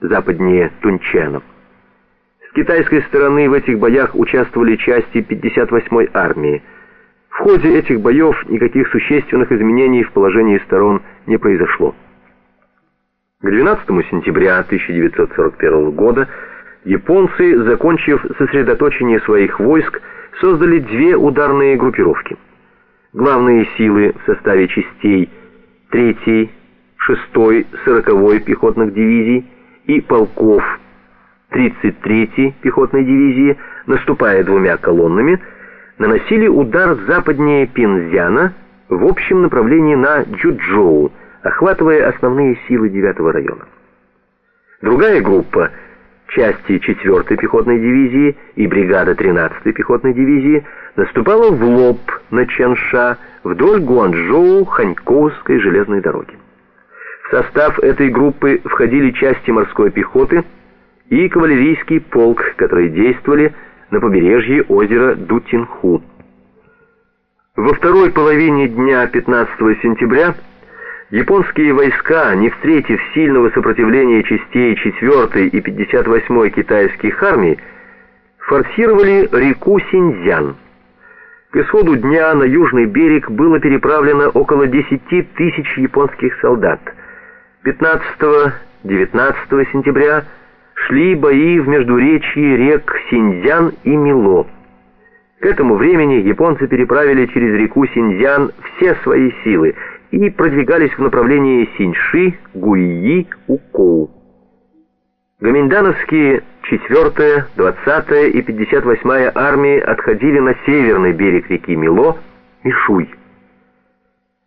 западнее Тунчена. С китайской стороны в этих боях участвовали части 58-й армии. В ходе этих боев никаких существенных изменений в положении сторон не произошло. К 12 сентября 1941 года японцы, закончив сосредоточение своих войск, создали две ударные группировки. Главные силы в составе частей 3-й, 6-й, 40-й пехотных дивизий и полков 33-й пехотной дивизии, наступая двумя колоннами, наносили удар западнее Пинзяна в общем направлении на Джуджоу, охватывая основные силы 9-го района. Другая группа, части 4-й пехотной дивизии и бригада 13-й пехотной дивизии, наступала в лоб на Чанша вдоль Гуанчжоу-Ханьковской железной дороги. В состав этой группы входили части морской пехоты и кавалерийский полк, которые действовали на побережье озера Дутинху. Во второй половине дня 15 сентября японские войска, не встретив сильного сопротивления частей 4 и 58 китайских армий, форсировали реку Синьцзян. К исходу дня на южный берег было переправлено около 10 тысяч японских солдат – 15-19 сентября шли бои в междуречье рек Синьцзян и Мило. К этому времени японцы переправили через реку Синьцзян все свои силы и продвигались в направлении Синьши, Гуйи, Укоу. Гоминдановские 4-я, 20-я и 58-я армии отходили на северный берег реки Мило, Мишуй.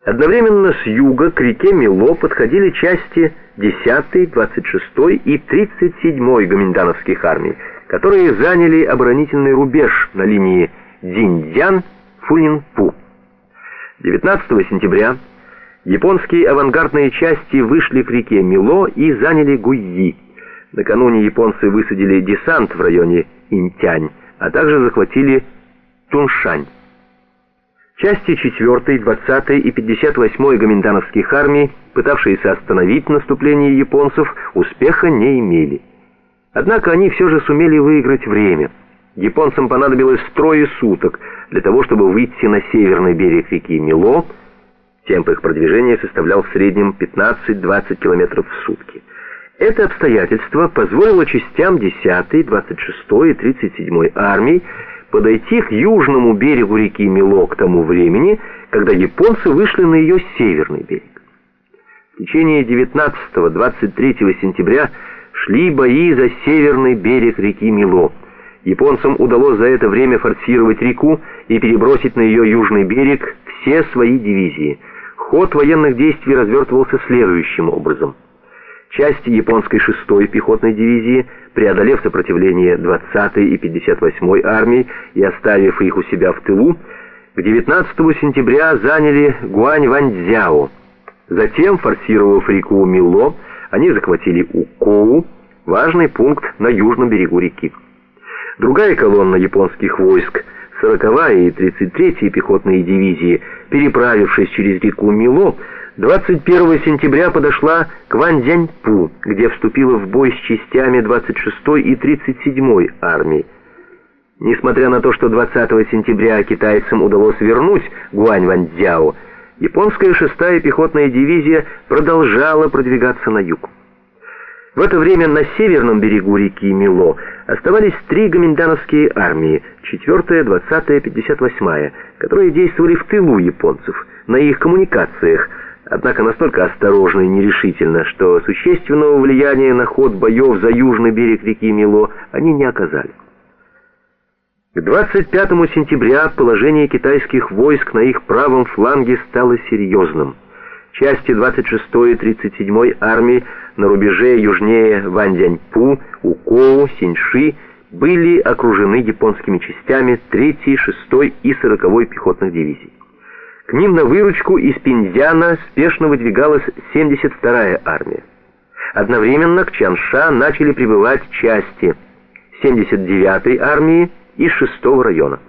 Одновременно с юга к реке Мило подходили части 10-й, 26-й и 37-й гоминдановских армий, которые заняли оборонительный рубеж на линии Диндзян-Фунинпу. 19 сентября японские авангардные части вышли к реке Мило и заняли Гуйи. Накануне японцы высадили десант в районе Интянь, а также захватили Туншань. Части 4, 20 и 58 гоминдановских армий, пытавшиеся остановить наступление японцев, успеха не имели. Однако они все же сумели выиграть время. Японцам понадобилось трое суток для того, чтобы выйти на северный берег реки Мило. Темп их продвижения составлял в среднем 15-20 км в сутки. Это обстоятельство позволило частям 10, 26 и 37 армий подойти к южному берегу реки Мило к тому времени, когда японцы вышли на ее северный берег. В течение 19-23 сентября шли бои за северный берег реки Мило. Японцам удалось за это время форсировать реку и перебросить на ее южный берег все свои дивизии. Ход военных действий развертывался следующим образом – Части японской 6-й пехотной дивизии, преодолев сопротивление 20-й и 58-й армий и оставив их у себя в тылу, к 19 сентября заняли Гуань-Ваньцзяо. Затем, форсировав реку Мило, они захватили Укоу, важный пункт на южном берегу реки. Другая колонна японских войск, 40-я и 33-я пехотные дивизии, переправившись через реку Мило, 21 сентября подошла к Ванзяньпу, где вступила в бой с частями 26-й и 37-й армии. Несмотря на то, что 20 сентября китайцам удалось вернуть Гуань-Ваньцзяо, японская 6-я пехотная дивизия продолжала продвигаться на юг. В это время на северном берегу реки Мило оставались три гоминдановские армии, 4-я, 20-я, 58-я, которые действовали в тылу японцев, на их коммуникациях, однако настолько осторожно и нерешительно, что существенного влияния на ход боев за южный берег реки Мило они не оказали. К 25 сентября положение китайских войск на их правом фланге стало серьезным. Части 26-й и 37-й армии на рубеже южнее Ванзяньпу, Укоу, Синьши были окружены японскими частями 3-й, 6-й и 40-й пехотных дивизий. К ним на выручку из Пиндзяна спешно выдвигалась 72-я армия. Одновременно к Чанша начали прибывать части 79-й армии и 6-го района.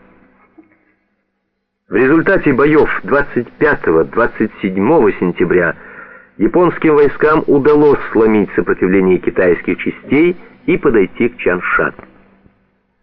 В результате боев 25-27 сентября японским войскам удалось сломить сопротивление китайских частей и подойти к Чаншат.